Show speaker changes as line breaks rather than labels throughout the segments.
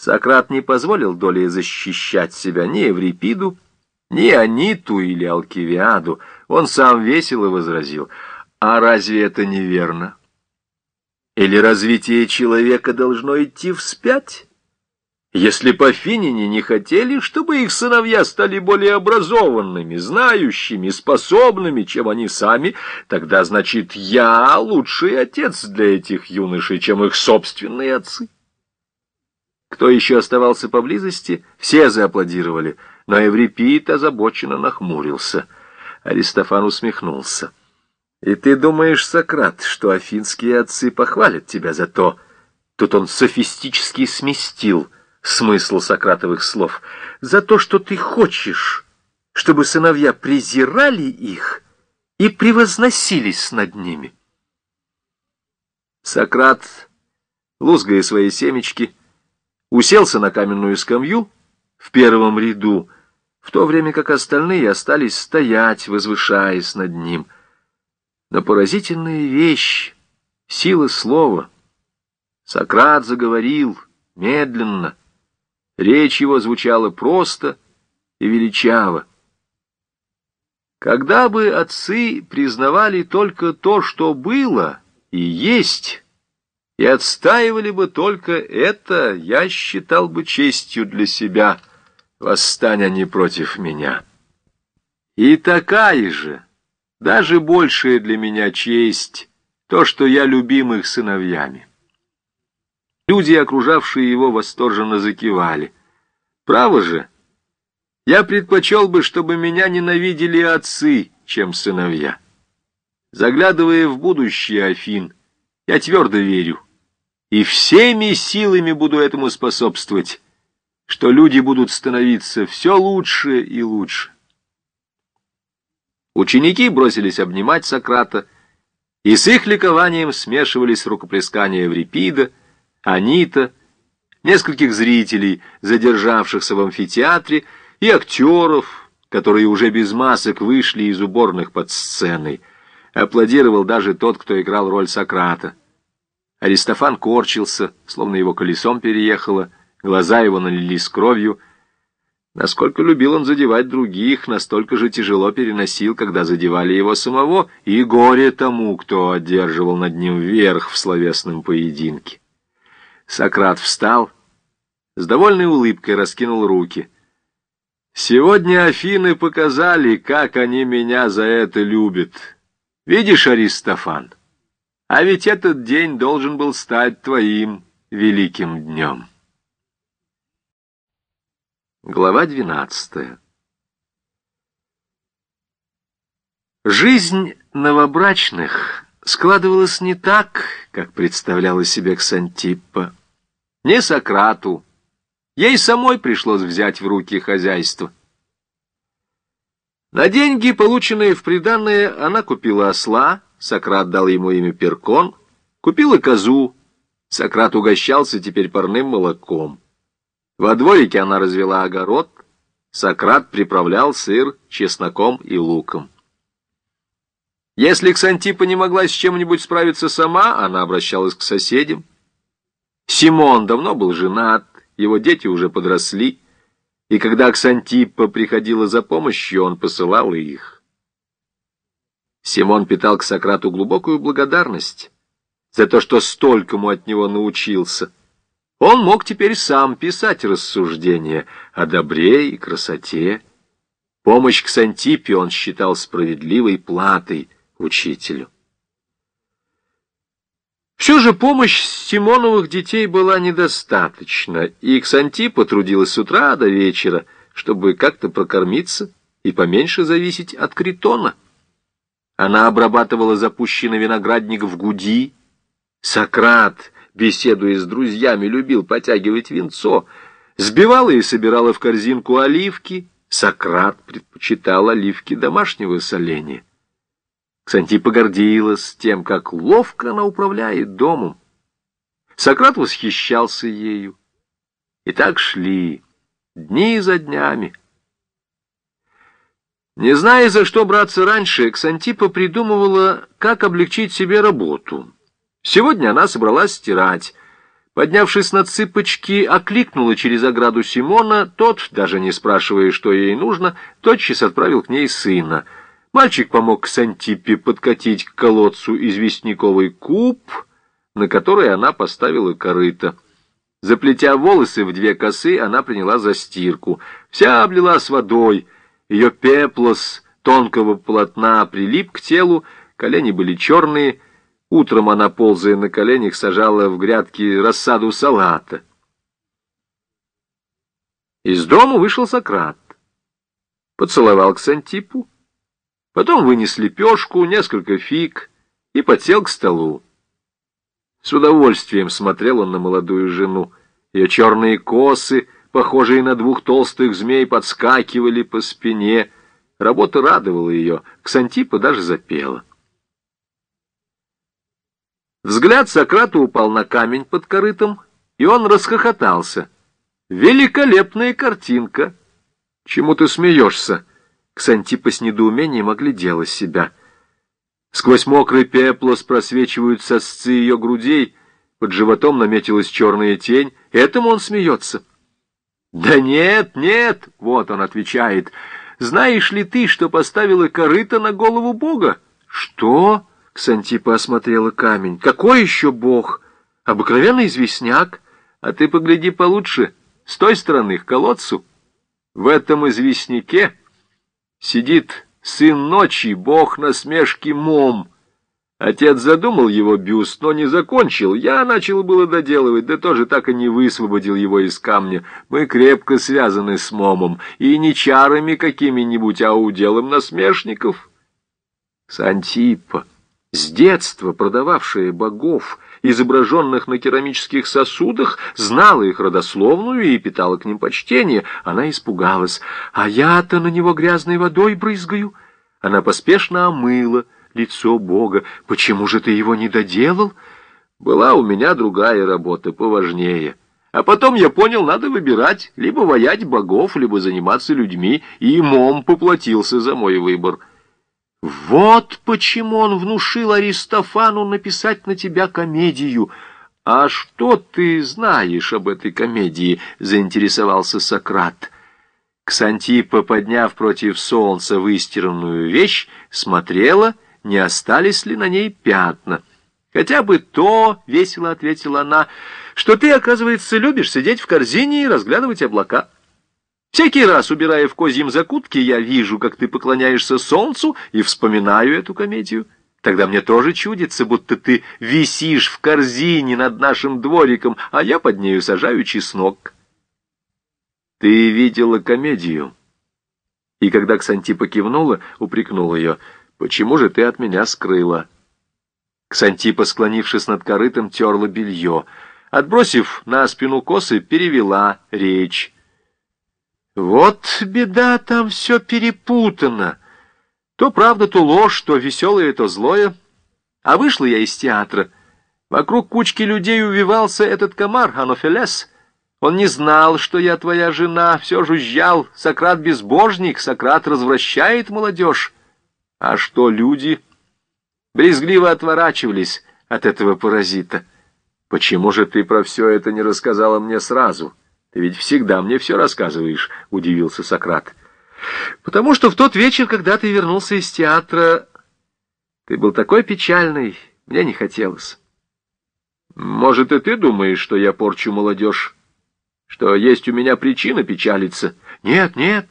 Сократ не позволил Доле защищать себя ни Эврипиду, ни Аниту или Алкивиаду. Он сам весело возразил, а разве это неверно? Или развитие человека должно идти вспять? Если по Финине не хотели, чтобы их сыновья стали более образованными, знающими, способными, чем они сами, тогда, значит, я лучший отец для этих юношей, чем их собственные отцы. Кто еще оставался поблизости, все зааплодировали, но Эврипид озабоченно нахмурился. Аристофан усмехнулся. «И ты думаешь, Сократ, что афинские отцы похвалят тебя за то?» Тут он софистически сместил — смысл Сократовых слов, за то, что ты хочешь, чтобы сыновья презирали их и превозносились над ними. Сократ, лузгая свои семечки, уселся на каменную скамью в первом ряду, в то время как остальные остались стоять, возвышаясь над ним. Но поразительная вещь, сила слова. Сократ заговорил медленно, Речь его звучала просто и величаво. Когда бы отцы признавали только то, что было и есть, и отстаивали бы только это, я считал бы честью для себя, восстань они против меня. И такая же, даже большая для меня честь, то, что я любим их сыновьями. Люди, окружавшие его, восторженно закивали. Право же, я предпочел бы, чтобы меня ненавидели отцы, чем сыновья. Заглядывая в будущее Афин, я твердо верю, и всеми силами буду этому способствовать, что люди будут становиться все лучше и лучше. Ученики бросились обнимать Сократа, и с их ликованием смешивались рукоплескания Еврипида, Анита, нескольких зрителей, задержавшихся в амфитеатре, и актеров, которые уже без масок вышли из уборных под сценой. Аплодировал даже тот, кто играл роль Сократа. Аристофан корчился, словно его колесом переехало, глаза его налились кровью. Насколько любил он задевать других, настолько же тяжело переносил, когда задевали его самого, и горе тому, кто одерживал над ним верх в словесном поединке. Сократ встал, с довольной улыбкой раскинул руки. «Сегодня Афины показали, как они меня за это любят. Видишь, Аристофан, а ведь этот день должен был стать твоим великим днем». Глава двенадцатая Жизнь новобрачных складывалась не так, как представляла себе Ксантиппа не Сократу. Ей самой пришлось взять в руки хозяйство. На деньги, полученные в приданное, она купила осла, Сократ дал ему имя Перкон, купила козу, Сократ угощался теперь парным молоком. Во дворике она развела огород, Сократ приправлял сыр чесноком и луком. Если Ксантипа не могла с чем-нибудь справиться сама, она обращалась к соседям. Симон давно был женат, его дети уже подросли, и когда Ксантиппа приходила за помощью, он посылал их. Симон питал к Сократу глубокую благодарность за то, что столькому от него научился. Он мог теперь сам писать рассуждения о добре и красоте. Помощь к Сантипе он считал справедливой платой учителю. Все же помощь Симоновых детей была недостаточна, и Ксанти потрудилась с утра до вечера, чтобы как-то прокормиться и поменьше зависеть от Критона. Она обрабатывала запущенный виноградник в Гуди. Сократ, беседуя с друзьями, любил потягивать винцо, сбивала и собирала в корзинку оливки. Сократ предпочитал оливки домашнего соления. Ксантипа гордилась тем, как ловко она управляет домом. Сократ восхищался ею. И так шли дни за днями. Не зная, за что браться раньше, Ксантипа придумывала, как облегчить себе работу. Сегодня она собралась стирать. Поднявшись на цыпочки, окликнула через ограду Симона, тот, даже не спрашивая, что ей нужно, тотчас отправил к ней сына. Мальчик помог Сантипе подкатить к колодцу известняковый куб, на который она поставила корыто. Заплетя волосы в две косы, она приняла за стирку. Вся облилась водой, ее пеплос тонкого полотна прилип к телу, колени были черные, Утром она, ползая на коленях, сажала в грядки рассаду салата. Из дома вышел Сократ. Поцеловал Ксантипу. Потом вынес лепешку, несколько фиг и подсел к столу. С удовольствием смотрел он на молодую жену. Ее черные косы, похожие на двух толстых змей, подскакивали по спине. Работа радовала ее. Ксантипа даже запела. Взгляд Сократа упал на камень под корытом, и он расхохотался. «Великолепная картинка!» «Чему ты смеешься?» Ксантипа с недоумением оглядела себя. Сквозь мокрый пеплос просвечивают сосцы ее грудей, под животом наметилась черная тень. Этому он смеется. «Да нет, нет!» — вот он отвечает. «Знаешь ли ты, что поставила корыто на голову Бога?» «Что?» Ксантипа осмотрела камень. «Какой еще бог? Обыкновенный известняк. А ты погляди получше, с той стороны, к колодцу. В этом известняке сидит сын ночи, бог насмешки Мом. Отец задумал его бюст, но не закончил. Я начал было доделывать, да тоже так и не высвободил его из камня. Мы крепко связаны с Момом, и не чарами какими-нибудь, а уделом насмешников. Сантипа с детства продававшая богов, изображенных на керамических сосудах, знала их родословную и питала к ним почтение. Она испугалась. «А я-то на него грязной водой брызгаю». Она поспешно омыла лицо бога. «Почему же ты его не доделал?» «Была у меня другая работа, поважнее». А потом я понял, надо выбирать, либо воять богов, либо заниматься людьми, и мом поплатился за мой выбор. Вот почему он внушил Аристофану написать на тебя комедию. А что ты знаешь об этой комедии? Заинтересовался Сократ. Ксантипа, подняв против солнца выстиранную вещь, смотрела, не остались ли на ней пятна. «Хотя бы то, — весело ответила она, — что ты, оказывается, любишь сидеть в корзине и разглядывать облака». Всякий раз, убирая в козьем закутке, я вижу, как ты поклоняешься солнцу, и вспоминаю эту комедию. Тогда мне тоже чудится, будто ты висишь в корзине над нашим двориком, а я под нею сажаю чеснок. Ты видела комедию. И когда Ксантипа кивнула, упрекнул ее, «Почему же ты от меня скрыла?» Ксантипа, склонившись над корытом, терла белье. Отбросив на спину косы, перевела речь. Вот беда, там все перепутано. То правда, то ложь, то веселое, то злое. А вышла я из театра. Вокруг кучки людей увивался этот комар, Анофелес. Он не знал, что я твоя жена, все жужжал. Сократ безбожник, Сократ развращает молодежь. А что люди? Брезгливо отворачивались от этого паразита. Почему же ты про все это не рассказала мне сразу?» Ты ведь всегда мне все рассказываешь, — удивился Сократ. Потому что в тот вечер, когда ты вернулся из театра, ты был такой печальный, мне не хотелось. Может, и ты думаешь, что я порчу молодежь? Что есть у меня причина печалиться? Нет, нет.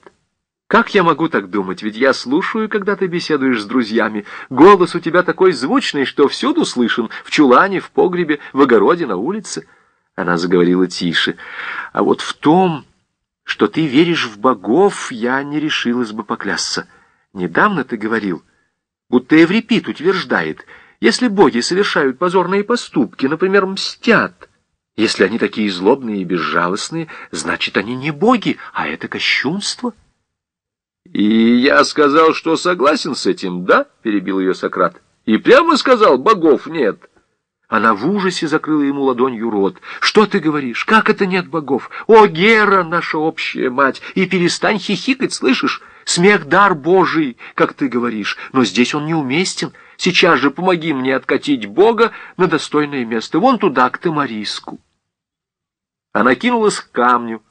Как я могу так думать? Ведь я слушаю, когда ты беседуешь с друзьями. Голос у тебя такой звучный, что всюду слышен. В чулане, в погребе, в огороде, на улице. Она заговорила тише. «А вот в том, что ты веришь в богов, я не решилась бы поклясться. Недавно ты говорил, будто Эврипид утверждает, если боги совершают позорные поступки, например, мстят, если они такие злобные и безжалостные, значит, они не боги, а это кощунство». «И я сказал, что согласен с этим, да?» — перебил ее Сократ. «И прямо сказал, богов нет». Она в ужасе закрыла ему ладонью рот. «Что ты говоришь? Как это нет богов? О, Гера, наша общая мать! И перестань хихикать, слышишь? Смех — дар Божий, как ты говоришь, но здесь он неуместен. Сейчас же помоги мне откатить Бога на достойное место, вон туда, к Тамариску». Она кинулась к камню,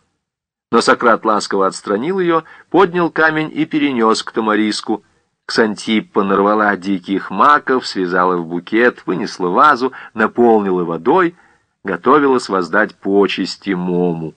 но Сократ ласково отстранил ее, поднял камень и перенес к Тамариску. Ксантиппа нарвала диких маков, связала в букет, вынесла вазу, наполнила водой, готовилась воздать почести Мому.